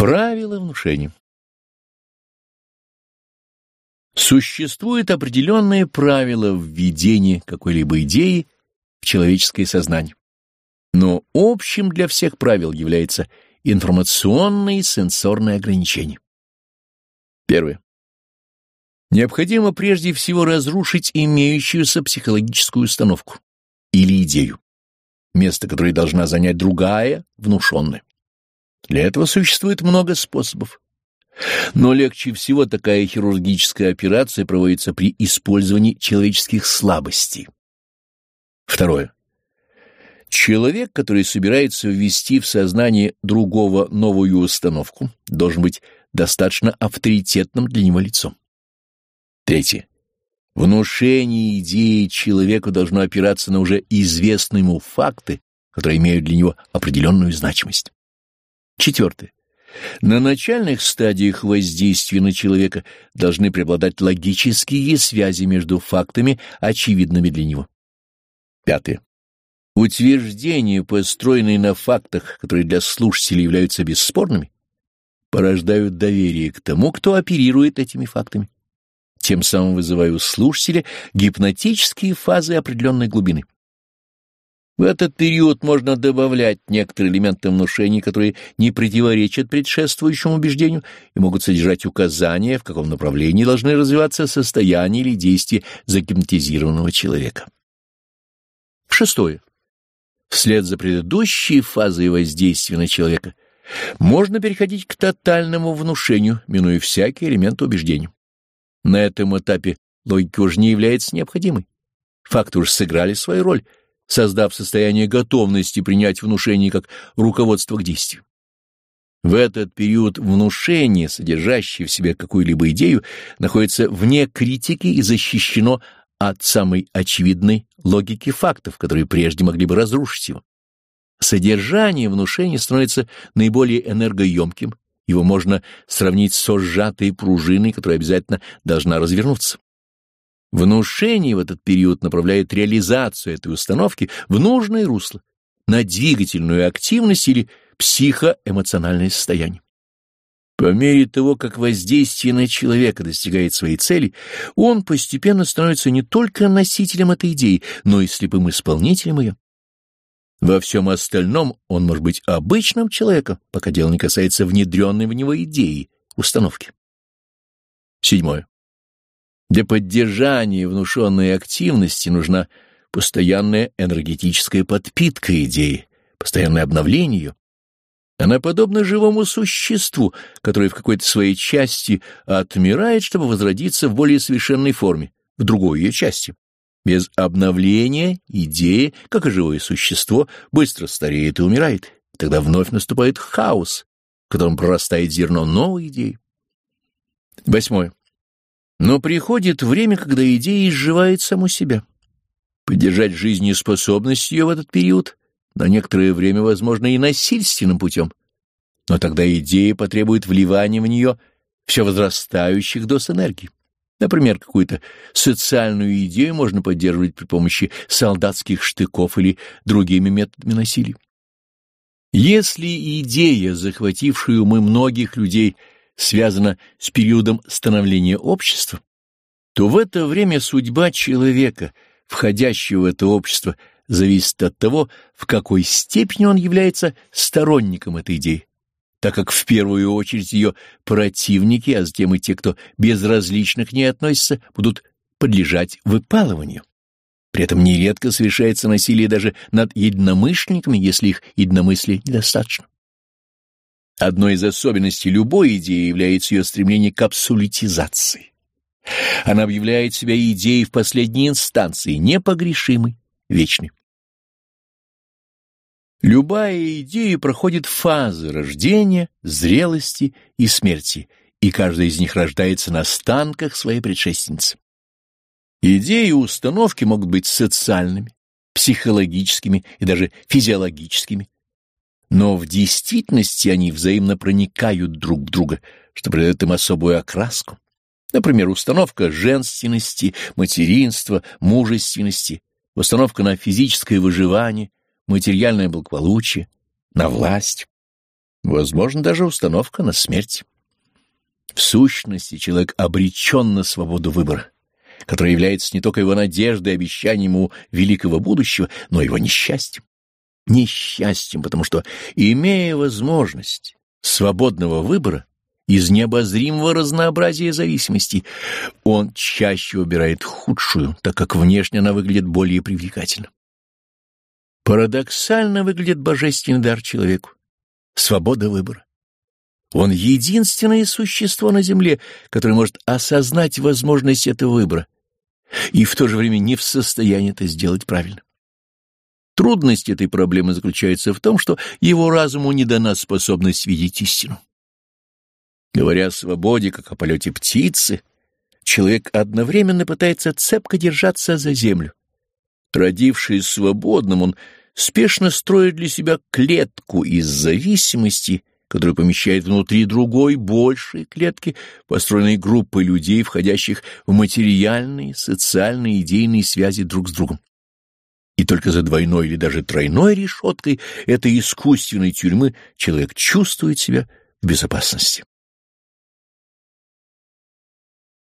Правила внушения Существует определенные правила введения какой-либо идеи в человеческое сознание. Но общим для всех правил является информационное и сенсорное ограничение. Первое. Необходимо прежде всего разрушить имеющуюся психологическую установку или идею, место которой должна занять другая, внушенная. Для этого существует много способов. Но легче всего такая хирургическая операция проводится при использовании человеческих слабостей. Второе. Человек, который собирается ввести в сознание другого новую установку, должен быть достаточно авторитетным для него лицом. Третье. Внушение идеи человеку должно опираться на уже известные ему факты, которые имеют для него определенную значимость. Четвертое. На начальных стадиях воздействия на человека должны преобладать логические связи между фактами, очевидными для него. Пятое. Утверждения, построенные на фактах, которые для слушателей являются бесспорными, порождают доверие к тому, кто оперирует этими фактами, тем самым вызывая у слушателя гипнотические фазы определенной глубины. В этот период можно добавлять некоторые элементы внушений, которые не противоречат предшествующему убеждению и могут содержать указания, в каком направлении должны развиваться состояние или действия загипнотизированного человека. Шестое. Вслед за предыдущей фазой воздействия на человека можно переходить к тотальному внушению, минуя всякий элемент убеждения. На этом этапе логика уже не является необходимой. Факты уж сыграли свою роль — создав состояние готовности принять внушение как руководство к действию. В этот период внушение, содержащее в себе какую-либо идею, находится вне критики и защищено от самой очевидной логики фактов, которые прежде могли бы разрушить его. Содержание внушения становится наиболее энергоемким, его можно сравнить со сжатой пружиной, которая обязательно должна развернуться. Внушение в этот период направляет реализацию этой установки в нужное русло, на двигательную активность или психоэмоциональное состояние. По мере того, как воздействие на человека достигает своей цели, он постепенно становится не только носителем этой идеи, но и слепым исполнителем ее. Во всем остальном он может быть обычным человеком, пока дело не касается внедренной в него идеи, установки. Седьмое. Для поддержания внушенной активности нужна постоянная энергетическая подпитка идеи, постоянное обновление ее. Она подобна живому существу, которое в какой-то своей части отмирает, чтобы возродиться в более совершенной форме, в другой ее части. Без обновления идея, как и живое существо, быстро стареет и умирает. Тогда вновь наступает хаос, в котором прорастает зерно новой идеи. Восьмое. Но приходит время, когда идея изживает саму себя. Поддержать жизнеспособность ее в этот период на некоторое время, возможно, и насильственным путем. Но тогда идея потребует вливания в нее все возрастающих доз энергии. Например, какую-то социальную идею можно поддерживать при помощи солдатских штыков или другими методами насилия. Если идея, захватившая умы многих людей, связана с периодом становления общества, то в это время судьба человека, входящего в это общество, зависит от того, в какой степени он является сторонником этой идеи, так как в первую очередь ее противники, а затем и те, кто безразлично к ней относится, будут подлежать выпалыванию. При этом нередко совершается насилие даже над единомышленниками, если их единомыслия недостаточно. Одной из особенностей любой идеи является ее стремление к абсолютизации. Она объявляет себя идеей в последней инстанции, непогрешимой, вечной. Любая идея проходит фазы рождения, зрелости и смерти, и каждая из них рождается на станках своей предшественницы. Идеи и установки могут быть социальными, психологическими и даже физиологическими, но в действительности они взаимно проникают друг в друга, что придает им особую окраску. Например, установка женственности, материнства, мужественности, установка на физическое выживание, материальное благополучие, на власть. Возможно, даже установка на смерть. В сущности, человек обречен на свободу выбора, которая является не только его надеждой и обещанием ему великого будущего, но и его несчастьем. Несчастьем, потому что, имея возможность свободного выбора, из необозримого разнообразия зависимостей, он чаще выбирает худшую, так как внешне она выглядит более привлекательно. Парадоксально выглядит божественный дар человеку — свобода выбора. Он единственное существо на Земле, которое может осознать возможность этого выбора и в то же время не в состоянии это сделать правильно. Трудность этой проблемы заключается в том, что его разуму не дана способность видеть истину. Говоря о свободе, как о полете птицы, человек одновременно пытается цепко держаться за землю. Родившись свободным, он спешно строит для себя клетку из зависимости, которую помещает внутри другой, большей клетки, построенной группой людей, входящих в материальные, социальные, идейные связи друг с другом. И только за двойной или даже тройной решеткой этой искусственной тюрьмы человек чувствует себя в безопасности.